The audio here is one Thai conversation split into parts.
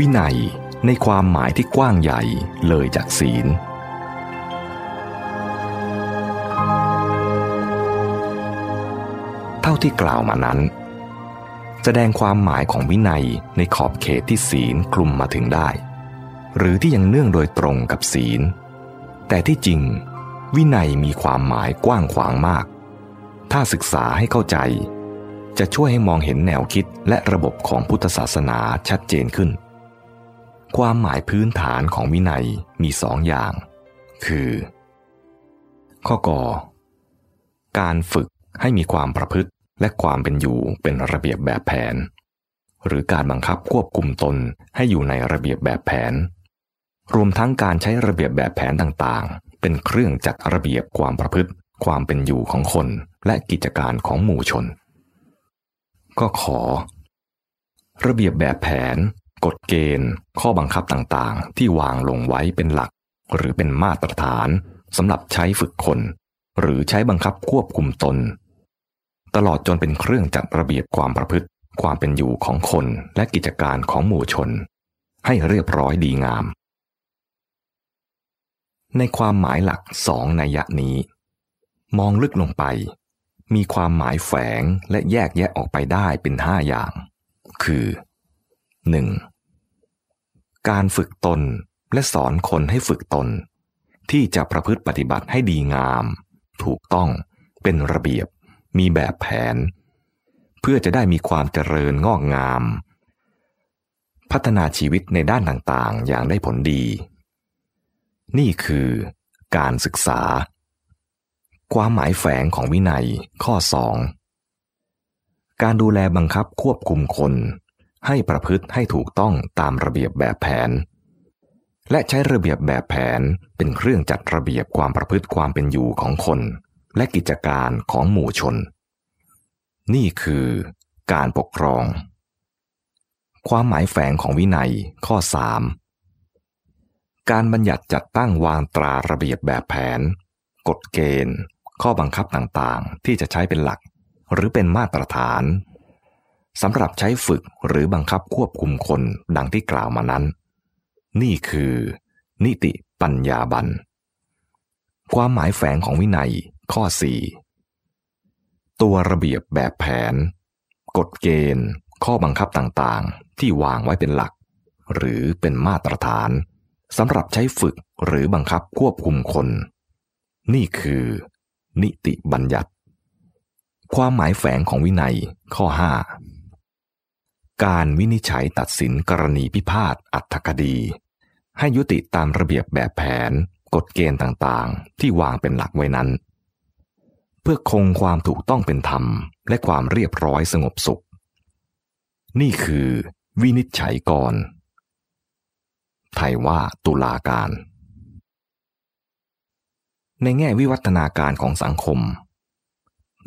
วินัยในความหมายที่กว้างใหญ่เลยจากศีล เท่าที่กล่าวมานั้น แสดงความหมายของวินัยในขอบเขตที่ศีลคลุมมาถึงได้ หรือที่ยังเนื่องโดยตรงกับศีล แต่ที่จริง วินัยมีความหมายกว้างขวางมาก ถ้าศึกษาให้เข้าใจ จะช่วยให้มองเห็นแนวคิดและระบบของพุทธศาสนาชัดเจนขึ้น ความหมายพื้นฐานของวินัยมีสองอย่าง คือ ข้อกอการฝึกให้มีความประพฤติและความเป็นอยู่เป็นระเบียบแบบแผน หรือการบังคับควบคุมตนให้อยู่ในระเบียบแบบแผน รวมทั้งการใช้ระเบียบแบบแผนต่างๆ เป็นเครื่องจัดระเบียบความประพฤติ ความเป็นอยู่ของคนและกิจการของหมู่ชน ก็ขอ ระเบียบแบบแผน กฎเกณฑ์ ข้อบังคับต่างๆ ที่วางลงไว้เป็นหลัก หรือเป็นมาตรฐานสำหรับใช้ฝึกคน หรือใช้บังคับควบคุมตน ตลอดจนเป็นเครื่องจัดระเบียบความประพฤติ ความเป็นอยู่ของคนและกิจการของหมู่ชน ให้เรียบร้อยดีงาม ในความหมายหลักสองนัยยะนี้ มองลึกลงไป มีความหมายแฝงและแยกแยะออกไปได้เป็นห้าอย่าง คือ 1. การฝึกตนและสอนคนให้ฝึกตน ที่จะประพฤติปฏิบัติให้ดีงาม ถูกต้องเป็นระเบียบ มีแบบแผน เพื่อจะได้มีความเจริญงอกงาม พัฒนาชีวิตในด้านต่างๆ อย่างได้ผลดี นี่คือการศึกษา ความหมายแฝงของวินัยข้อ2การดูแลบังคับควบคุมคน ให้ประพฤติให้ถูกต้องตามระเบียบแบบแผน และใช้ระเบียบแบบแผนเป็นเครื่องจัดระเบียบความประพฤติความเป็นอยู่ของคน และกิจการของหมู่ชน นี่คือการปกครอง ความหมายแฝงของวินัยข้อ 3 การบัญญัติจัดตั้งวางตราระเบียบแบบแผน กฎเกณฑ์ ข้อบังคับต่างๆ ที่จะใช้เป็นหลัก หรือเป็นมาตรฐาน สำหรับใช้ฝึกหรือบังคับควบคุมคนดังที่กล่าวมานั้น นี่คือ นิติปัญญาบัน ความหมายแฝงของวินัยข้อ 4 ตัวระเบียบแบบแผน กฎเกณฑ์ ข้อบังคับต่างๆ ที่วางไว้เป็นหลัก หรือเป็นมาตรฐานสำหรับใช้ฝึกหรือบังคับควบคุมคน นี่คือ นิติบัญญัติ ความหมายแฝงของวินัยข้อ 5 การวินิจฉัยตัดสินกรณีพิพาทอัตคดี ให้ยุติตามระเบียบแบบแผน กฎเกณฑ์ต่างๆ ที่วางเป็นหลักไว้นั้น เพื่อคงความถูกต้องเป็นธรรม และความเรียบร้อยสงบสุข นี่คือวินิจฉัยกรไทยว่าตุลาการ ในแง่วิวัฒนาการของสังคม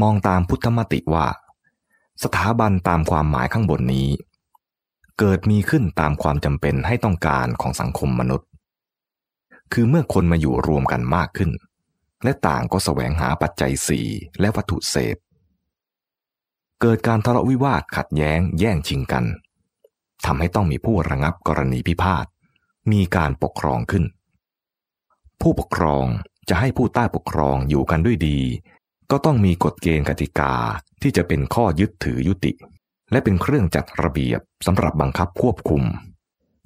มองตามพุทธมติว่า สถาบันตามความหมายข้างบนนี้ เกิดมีขึ้นตามความจำเป็นให้ต้องการของสังคมมนุษย์ คือเมื่อคนมาอยู่รวมกันมากขึ้น และต่างก็แสวงหาปัจจัยสี่และวัตถุเสพ เกิดการทะเลาะวิวาทขัดแย้งแย่งชิงกันทำให้ต้องมีผู้ระงับกรณีพิพาท มีการปกครองขึ้น ผู้ปกครองจะให้ผู้ใต้ปกครองอยู่กันด้วยดี ก็ต้องมีกฎเกณฑ์กติกา ที่จะเป็นข้อยึดถือยุติ และเป็นเครื่องจัดระเบียบสำหรับบังคับควบคุม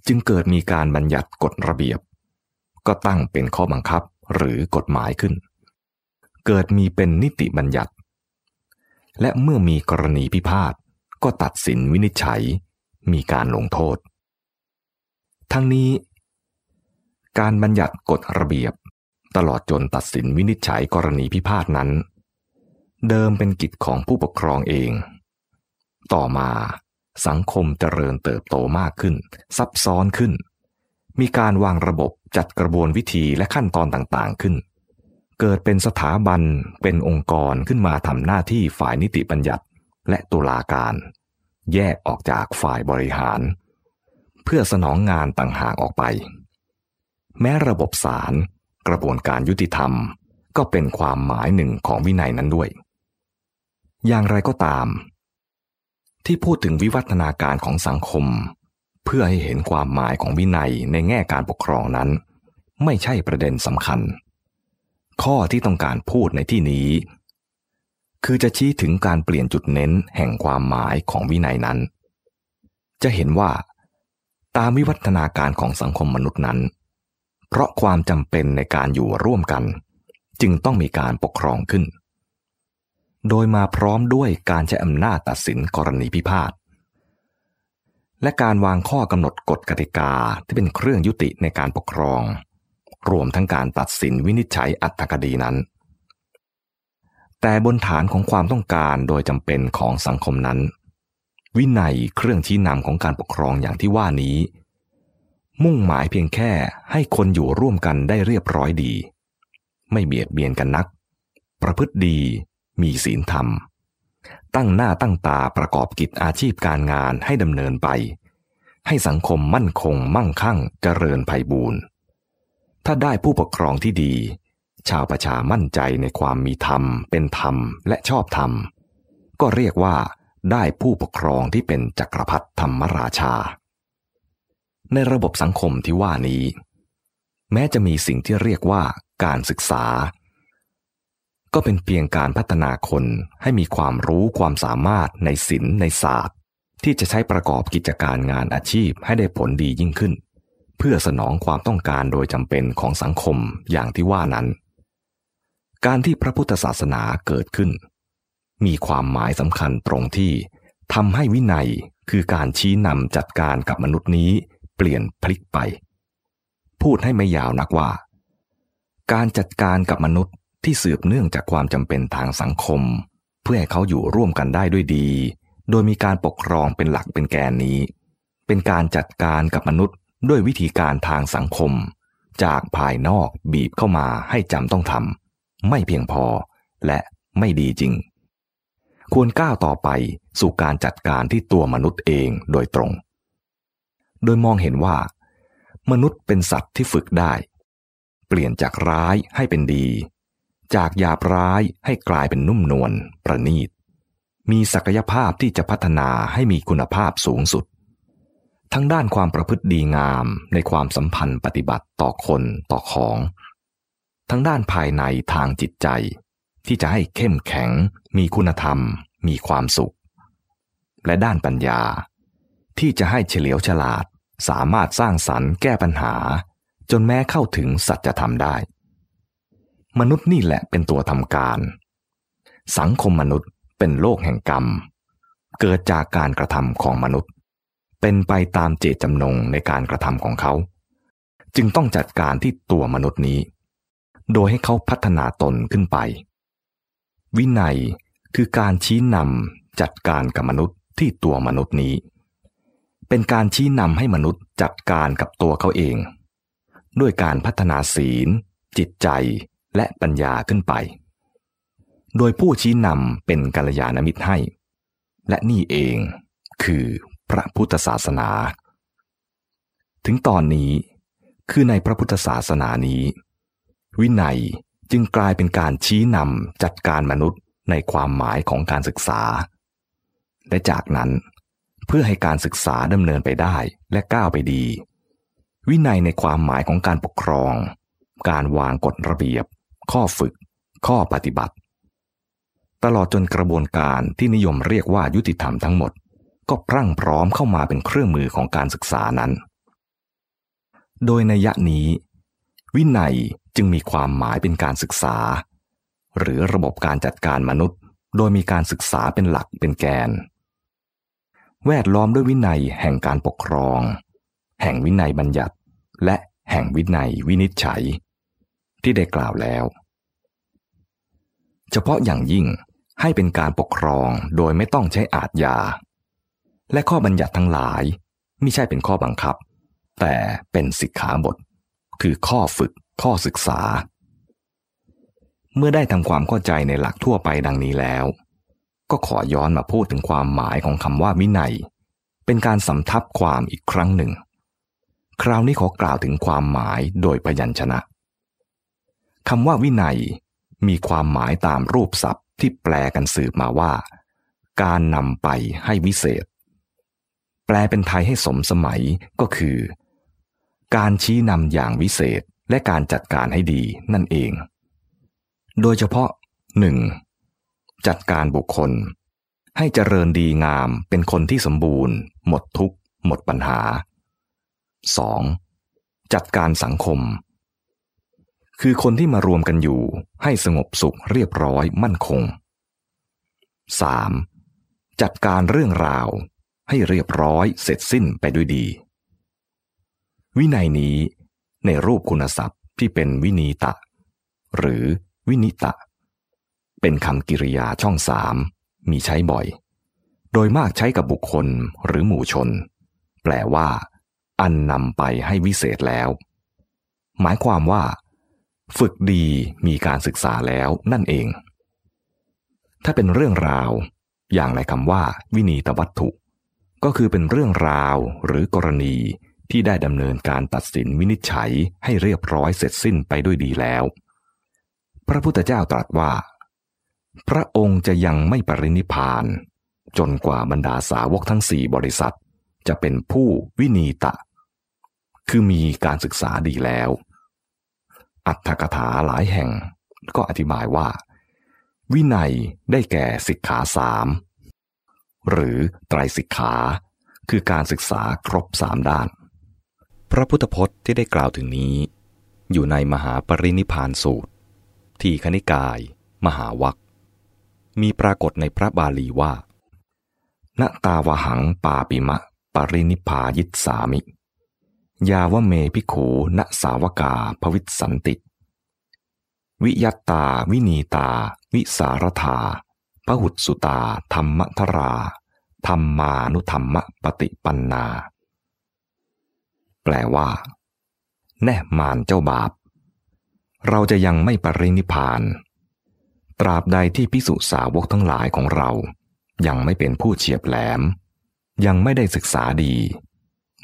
จึงเกิดมีการบัญญัติกฎระเบียบ ก็ตั้งเป็นข้อบังคับหรือกฎหมายขึ้น เกิดมีเป็นนิติบัญญัติ และเมื่อมีกรณีพิพาทก็ตัดสินวินิจฉัย มีการลงโทษ ทั้งนี้ การบัญญัติกฎระเบียบ ตลอดจนตัดสินวินิจฉัยกรณีพิพาทนั้น เดิมเป็นกิจของผู้ปกครองเอง ต่อมาสังคมเจริญเติบโตมากขึ้น ซับซ้อนขึ้น มีการวางระบบจัดกระบวนวิธีและขั้นตอนต่างๆขึ้น เกิดเป็นสถาบันเป็นองค์กรขึ้นมาทำหน้าที่ฝ่ายนิติบัญญัติและตุลาการ แยกออกจากฝ่ายบริหาร เพื่อสนองงานต่างหากออกไป แม้ระบบศาลกระบวนการยุติธรรมก็เป็นความหมายหนึ่งของวินัยนั้นด้วย อย่างไรก็ตาม ที่พูดถึงวิวัฒนาการของสังคม เพื่อให้เห็นความหมายของวินัยในแง่การปกครองนั้น ไม่ใช่ประเด็นสำคัญ ข้อที่ต้องการพูดในที่นี้ คือจะชี้ถึงการเปลี่ยนจุดเน้นแห่งความหมายของวินัยนั้น จะเห็นว่า ตามวิวัฒนาการของสังคมมนุษย์นั้น เพราะความจำเป็นในการอยู่ร่วมกัน จึงต้องมีการปกครองขึ้น โดยมาพร้อมด้วยการใช้อำนาจตัดสินกรณีพิพาท และการวางข้อกำหนดกฎกติกาที่เป็นเครื่องยุติในการปกครอง รวมทั้งการตัดสินวินิจฉัยอัตคดีนั้น แต่บนฐานของความต้องการโดยจำเป็นของสังคมนั้น วินัยเครื่องชี้นำของการปกครองอย่างที่ว่านี้ มุ่งหมายเพียงแค่ให้คนอยู่ร่วมกันได้เรียบร้อยดี ไม่เบียดเบียนกันนัก ประพฤติดี มีศีลธรรม ตั้งหน้าตั้งตาประกอบกิจอาชีพการงานให้ดำเนินไป ให้สังคมมั่นคงมั่งคั่งเจริญไพบูรณ์ถ้าได้ผู้ปกครองที่ดี ชาวประชามั่นใจในความมีธรรม เป็นธรรมและชอบธรรม ก็เรียกว่าได้ผู้ปกครองที่เป็นจักรพรรดิธรรมราชา ในระบบสังคมที่ว่านี้ แม้จะมีสิ่งที่เรียกว่าการศึกษา ก็เป็นเพียงการพัฒนาคนให้มีความรู้ความสามารถในศิลป์ในศาสตร์ ที่จะใช้ประกอบกิจการงานอาชีพให้ได้ผลดียิ่งขึ้น เพื่อสนองความต้องการโดยจำเป็นของสังคมอย่างที่ว่านั้น การที่พระพุทธศาสนาเกิดขึ้น มีความหมายสำคัญตรงที่ทำให้วินัยคือการชี้นำจัดการกับมนุษย์นี้เปลี่ยนพลิกไป พูดให้ไม่ยาวนักว่า การจัดการกับมนุษย์ ที่สืบเนื่องจากความจำเป็นทางสังคม เพื่อให้เขาอยู่ร่วมกันได้ด้วยดี โดยมีการปกครองเป็นหลักเป็นแกนนี้ เป็นการจัดการกับมนุษย์ด้วยวิธีการทางสังคม จากภายนอกบีบเข้ามาให้จำต้องทำไม่เพียงพอและไม่ดีจริง ควรก้าวต่อไปสู่การจัดการที่ตัวมนุษย์เองโดยตรง โดยมองเห็นว่า มนุษย์เป็นสัตว์ที่ฝึกได้ เปลี่ยนจากร้ายให้เป็นดี จากหยาบร้ายให้กลายเป็นนุ่มนวลประณีต มีศักยภาพที่จะพัฒนาให้มีคุณภาพสูงสุด ทั้งด้านความประพฤติดีงามในความสัมพันธ์ปฏิบัติต่อคนต่อของ ทั้งด้านภายในทางจิตใจ ที่จะให้เข้มแข็ง มีคุณธรรม มีความสุข และด้านปัญญา ที่จะให้เฉลียวฉลาดสามารถสร้างสรรค์แก้ปัญหา จนแม้เข้าถึงสัจธรรมได้ มนุษย์นี่แหละเป็นตัวทำการ สังคมมนุษย์เป็นโลกแห่งกรรม เกิดจากการกระทำของมนุษย์ เป็นไปตามเจตจำนงในการกระทำของเขา จึงต้องจัดการที่ตัวมนุษย์นี้ โดยให้เขาพัฒนาตนขึ้นไป วินัยคือการชี้นำจัดการกับมนุษย์ที่ตัวมนุษย์นี้ เป็นการชี้นำให้มนุษย์จัดการกับตัวเขาเอง ด้วยการพัฒนาศีล จิตใจ และปัญญาขึ้นไป โดยผู้ชี้นำเป็นกัลยาณมิตรให้ และนี่เองคือพระพุทธศาสนา ถึงตอนนี้คือในพระพุทธศาสนานี้ วินัยจึงกลายเป็นการชี้นำจัดการมนุษย์ในความหมายของการศึกษา และจากนั้นเพื่อให้การศึกษาดำเนินไปได้และก้าวไปดี วินัยในความหมายของการปกครอง การวางกฎระเบียบ ข้อฝึก ข้อปฏิบัติ ตลอดจนกระบวนการที่นิยมเรียกว่ายุติธรรมทั้งหมด ก็พรั่งพร้อมเข้ามาเป็นเครื่องมือของการศึกษานั้น โดยในยะนี้ วินัยจึงมีความหมายเป็นการศึกษา หรือระบบการจัดการมนุษย์ โดยมีการศึกษาเป็นหลักเป็นแกน แวดล้อมด้วยวินัยแห่งการปกครอง แห่งวินัยบัญญัติและแห่งวินัยวินิจฉัย ที่ได้กล่าวแล้ว เฉพาะอย่างยิ่งให้เป็นการปกครองโดยไม่ต้องใช้อาทยา และข้อบัญญัติทั้งหลายไม่ใช่เป็นข้อบังคับ แต่เป็นสิกขาบท คือข้อฝึกข้อศึกษา เมื่อได้ทำความเข้าใจในหลักทั่วไปดังนี้แล้ว ก็ขอย้อนมาพูดถึงความหมายของคำว่าวินัย เป็นการสำทับความอีกครั้งหนึ่ง คราวนี้ขอกล่าวถึงความหมายโดยพยัญชนะ คำว่าวินัย มีความหมายตามรูปศัพท์ที่แปลกันสืบมาว่า การนำไปให้วิเศษ แปลเป็นไทยให้สมสมัยก็คือ การชี้นำอย่างวิเศษและการจัดการให้ดีนั่นเอง โดยเฉพาะ 1. จัดการบุคคล ให้เจริญดีงามเป็นคนที่สมบูรณ์ หมดทุกข์ หมดปัญหา 2. จัดการสังคม คือคนที่มารวมกันอยู่ให้สงบสุขเรียบร้อยมั่นคง 3. จัดการเรื่องราวให้เรียบร้อยเสร็จสิ้นไปด้วยดี วินัยนี้ในรูปคุณศัพท์ที่เป็นวินีตะ หรือวินิตะ เป็นคำกิริยาช่องสามมีใช้บ่อย โดยมากใช้กับบุคคลหรือหมู่ชน แปลว่า อันนำไปให้วิเศษแล้ว หมายความว่า ฝึกดีมีการศึกษาแล้วนั่นเอง ถ้าเป็นเรื่องราว อย่างในคำว่า วินีตวัตถุ ก็คือเป็นเรื่องราวหรือกรณีที่ได้ดำเนินการตัดสินวินิจฉัยให้เรียบร้อยเสร็จสิ้นไปด้วยดีแล้ว พระพุทธเจ้าตรัสว่า พระองค์จะยังไม่ปรินิพาน จนกว่าบรรดาสาวกทั้งสี่บริษัท จะเป็นผู้วินีตะ คือมีการศึกษาดีแล้ว อัตถกถาหลายแห่งก็อธิบายว่า วินัยได้แก่สิกขาสามหรือไตรสิกขา คือการศึกษาครบสามด้าน พระพุทธพจน์ที่ได้กล่าวถึงนี้ อยู่ในมหาปรินิพานสูตร ที่คณิกาย มหาวัคมีปรากฏในพระบาลีว่าณตาวหังปาปิมะ ปรินิพายิสามิ ยาวเมพิขูณสาวกาภวิสันติ วิยัตตา วินีตา วิสารธาพหุสุตา ธรรมทรา ธรรมานุธรรมปฏิปันนา แปลว่า แน่มานเจ้าบาป เราจะยังไม่ปรินิพาน ตราบใดที่พิสุสาวกทั้งหลายของเรา ยังไม่เป็นผู้เฉียบแหลม ยังไม่ได้ศึกษาดี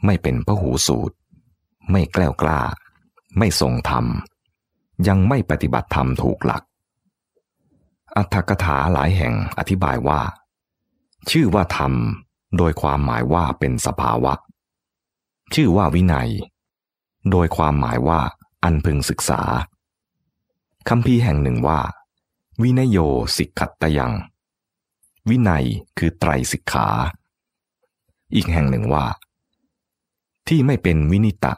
ไม่เป็นพหูสูตร ไม่แกล้วกล้า ไม่ทรงธรรม ยังไม่ปฏิบัติธรรมถูกหลัก อัตถกถาหลายแห่งอธิบายว่า ชื่อว่าธรรมโดยความหมายว่าเป็นสภาวะ ชื่อว่าวินัย โดยความหมายว่าอันพึงศึกษาคำพีแห่งหนึ่งว่า วินโยสิกขัตตยัง วินัยคือไตรสิกขา อีกแห่งหนึ่งว่า ที่ไม่เป็นวินิตะ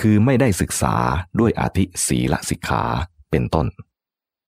คือไม่ได้ศึกษาด้วยอาธิศีลสิกขาเป็นต้น